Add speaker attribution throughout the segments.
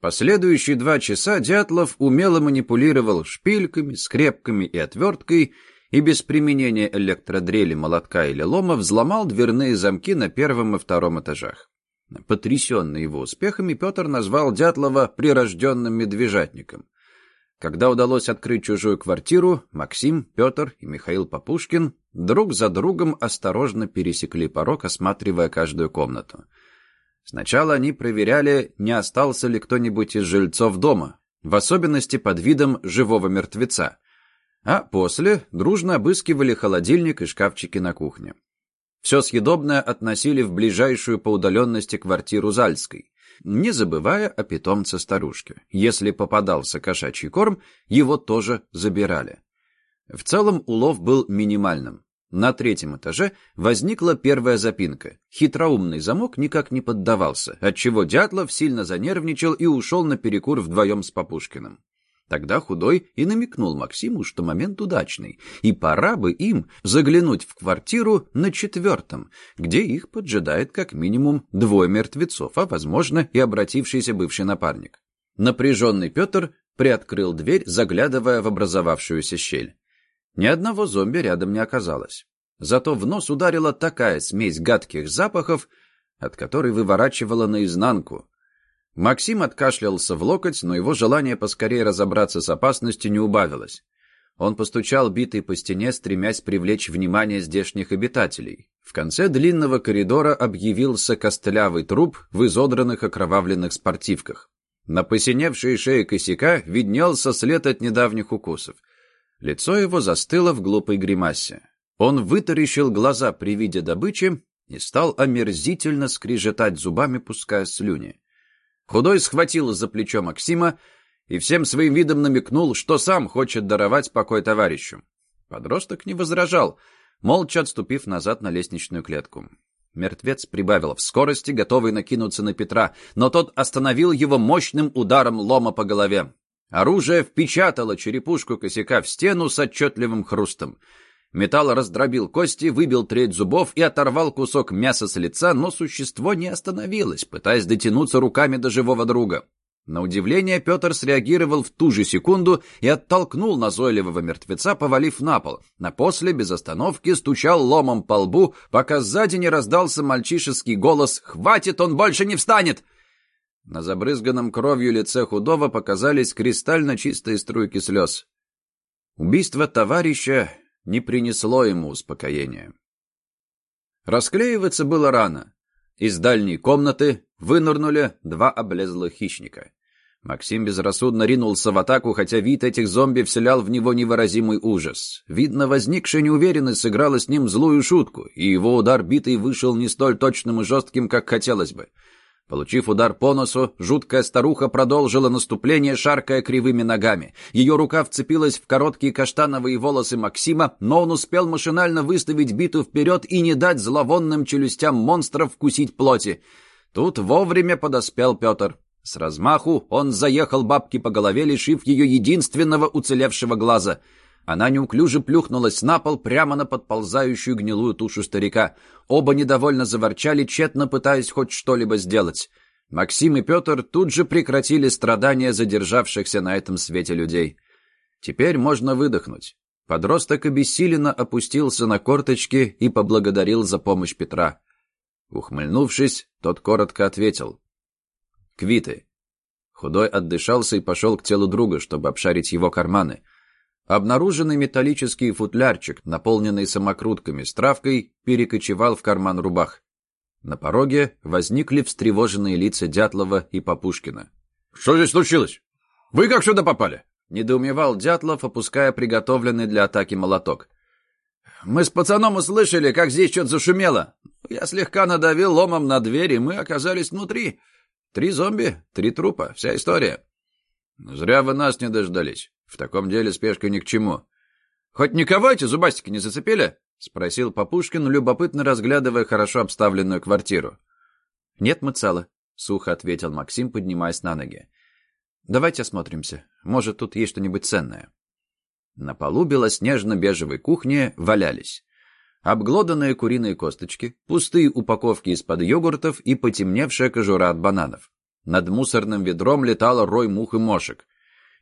Speaker 1: Последующие два часа Дятлов умело манипулировал шпильками, скрепками и отверткой и без применения электродрели, молотка или лома взломал дверные замки на первом и втором этажах. Потрясенный его успехами, Петр назвал Дятлова прирожденным медвежатником. Когда удалось открыть чужую квартиру, Максим, Петр и Михаил Попушкин друг за другом осторожно пересекли порог, осматривая каждую комнату. Сначала они проверяли, не остался ли кто-нибудь из жильцов дома, в особенности под видом живого мертвеца. А после дружно обыскивали холодильник и шкафчики на кухне. Все съедобное относили в ближайшую по удаленности квартиру Зальской, не забывая о питомце старушки. Если попадался кошачий корм, его тоже забирали. В целом улов был минимальным. На третьем этаже возникла первая запинка. Хитроумный замок никак не поддавался, отчего Дятлов сильно занервничал и ушел на перекур вдвоем с Попушкиным. Тогда Худой и намекнул Максиму, что момент удачный, и пора бы им заглянуть в квартиру на четвертом, где их поджидает как минимум двое мертвецов, а, возможно, и обратившийся бывший напарник. Напряженный Петр приоткрыл дверь, заглядывая в образовавшуюся щель. Ни одного зомби рядом не оказалось. Зато в нос ударила такая смесь гадких запахов, от которой выворачивала наизнанку. Максим откашлялся в локоть, но его желание поскорее разобраться с опасностью не убавилось. Он постучал битой по стене, стремясь привлечь внимание здешних обитателей. В конце длинного коридора объявился костлявый труп в изодранных окровавленных спортивках. На посиневшей шее косяка виднелся след от недавних укусов. Лицо его застыло в глупой гримасе. Он вытаращил глаза при виде добычи и стал омерзительно скрежетать зубами, пуская слюни. Худой схватил за плечо Максима и всем своим видом намекнул, что сам хочет даровать покой товарищу. Подросток не возражал, молча отступив назад на лестничную клетку. Мертвец прибавил в скорости, готовый накинуться на Петра, но тот остановил его мощным ударом лома по голове. Оружие впечатало черепушку косяка в стену с отчетливым хрустом. Металл раздробил кости, выбил треть зубов и оторвал кусок мяса с лица, но существо не остановилось, пытаясь дотянуться руками до живого друга. На удивление Петр среагировал в ту же секунду и оттолкнул назойливого мертвеца, повалив на пол. На после без остановки стучал ломом по лбу, пока сзади не раздался мальчишеский голос «Хватит, он больше не встанет!» На забрызганном кровью лице худого показались кристально чистые струйки слез. Убийство товарища не принесло ему успокоения. Расклеиваться было рано. Из дальней комнаты вынырнули два облезлых хищника. Максим безрассудно ринулся в атаку, хотя вид этих зомби вселял в него невыразимый ужас. Видно, возникшая неуверенность сыграла с ним злую шутку, и его удар битый вышел не столь точным и жестким, как хотелось бы. Получив удар по носу, жуткая старуха продолжила наступление, шаркая кривыми ногами. Ее рука вцепилась в короткие каштановые волосы Максима, но он успел машинально выставить биту вперед и не дать зловонным челюстям монстров вкусить плоти. Тут вовремя подоспел Петр. С размаху он заехал бабке по голове, лишив ее единственного уцелевшего глаза — она неуклюже плюхнулась на пол прямо на подползающую гнилую тушу старика. Оба недовольно заворчали, тщетно пытаясь хоть что-либо сделать. Максим и Петр тут же прекратили страдания задержавшихся на этом свете людей. Теперь можно выдохнуть. Подросток обессиленно опустился на корточки и поблагодарил за помощь Петра. Ухмыльнувшись, тот коротко ответил. «Квиты». Худой отдышался и пошел к телу друга, чтобы обшарить его карманы — Обнаруженный металлический футлярчик, наполненный самокрутками с травкой, перекочевал в карман рубах. На пороге возникли встревоженные лица Дятлова и Попушкина.
Speaker 2: «Что здесь случилось? Вы как сюда попали?»
Speaker 1: — недоумевал Дятлов, опуская приготовленный для атаки молоток. «Мы с пацаном услышали, как здесь что-то зашумело. Я слегка надавил ломом на дверь, и мы оказались внутри. Три зомби, три трупа, вся история».
Speaker 2: «Зря вы нас не дождались. В таком деле спешка ни к чему. «Хоть никого эти зубастики не зацепили?» — спросил Попушкин, любопытно разглядывая хорошо обставленную квартиру.
Speaker 1: «Нет, мы целы», — сухо ответил Максим, поднимаясь на ноги. «Давайте осмотримся. Может, тут есть что-нибудь ценное». На полу белоснежно-бежевой кухни валялись обглоданные куриные косточки, пустые упаковки из-под йогуртов и потемневшая кожура от бананов. Над мусорным ведром летал рой мух и мошек.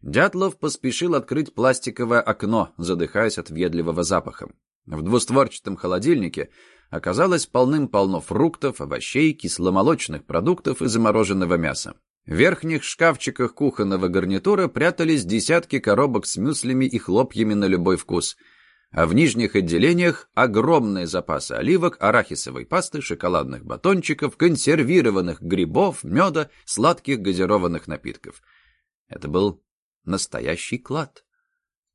Speaker 1: Дятлов поспешил открыть пластиковое окно, задыхаясь от въедливого запаха. В двустворчатом холодильнике оказалось полным-полно фруктов, овощей, кисломолочных продуктов и замороженного мяса. В верхних шкафчиках кухонного гарнитура прятались десятки коробок с мюслями и хлопьями на любой вкус, а в нижних отделениях огромные запасы оливок, арахисовой пасты, шоколадных батончиков, консервированных грибов, меда, сладких газированных напитков. Это был настоящий клад.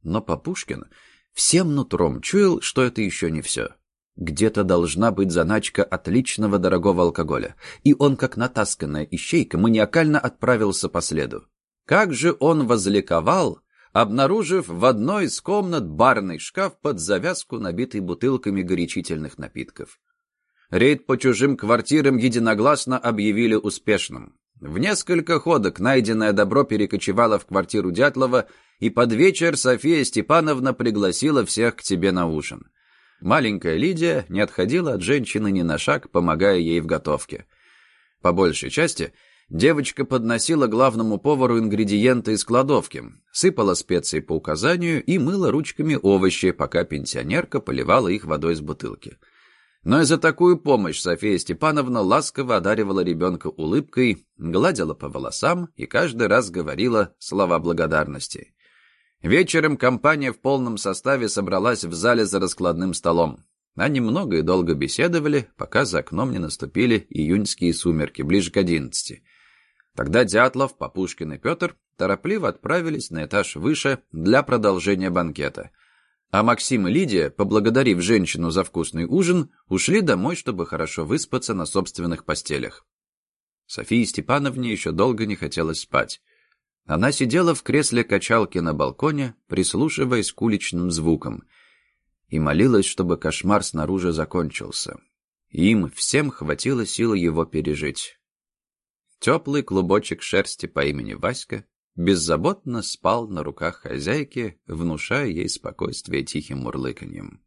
Speaker 1: Но Папушкин всем нутром чуял, что это еще не все. Где-то должна быть заначка отличного дорогого алкоголя, и он, как натасканная ищейка, маниакально отправился по следу. Как же он возликовал, обнаружив в одной из комнат барный шкаф под завязку, набитый бутылками горячительных напитков. Рейд по чужим квартирам единогласно объявили успешным. В несколько ходок найденное добро перекочевало в квартиру Дятлова, и под вечер София Степановна пригласила всех к тебе на ужин. Маленькая Лидия не отходила от женщины ни на шаг, помогая ей в готовке. По большей части девочка подносила главному повару ингредиенты из кладовки, сыпала специи по указанию и мыла ручками овощи, пока пенсионерка поливала их водой из бутылки. Но и за такую помощь София Степановна ласково одаривала ребенка улыбкой, гладила по волосам и каждый раз говорила слова благодарности. Вечером компания в полном составе собралась в зале за раскладным столом. Они много и долго беседовали, пока за окном не наступили июньские сумерки, ближе к одиннадцати. Тогда Дятлов, Папушкин и Петр торопливо отправились на этаж выше для продолжения банкета. А Максим и Лидия, поблагодарив женщину за вкусный ужин, ушли домой, чтобы хорошо выспаться на собственных постелях. Софии Степановне еще долго не хотелось спать. Она сидела в кресле качалки на балконе, прислушиваясь к уличным звукам, и молилась, чтобы кошмар снаружи закончился. Им всем хватило силы его пережить. Теплый клубочек шерсти по имени Васька беззаботно спал на руках хозяйки, внушая ей спокойствие тихим мурлыканьем.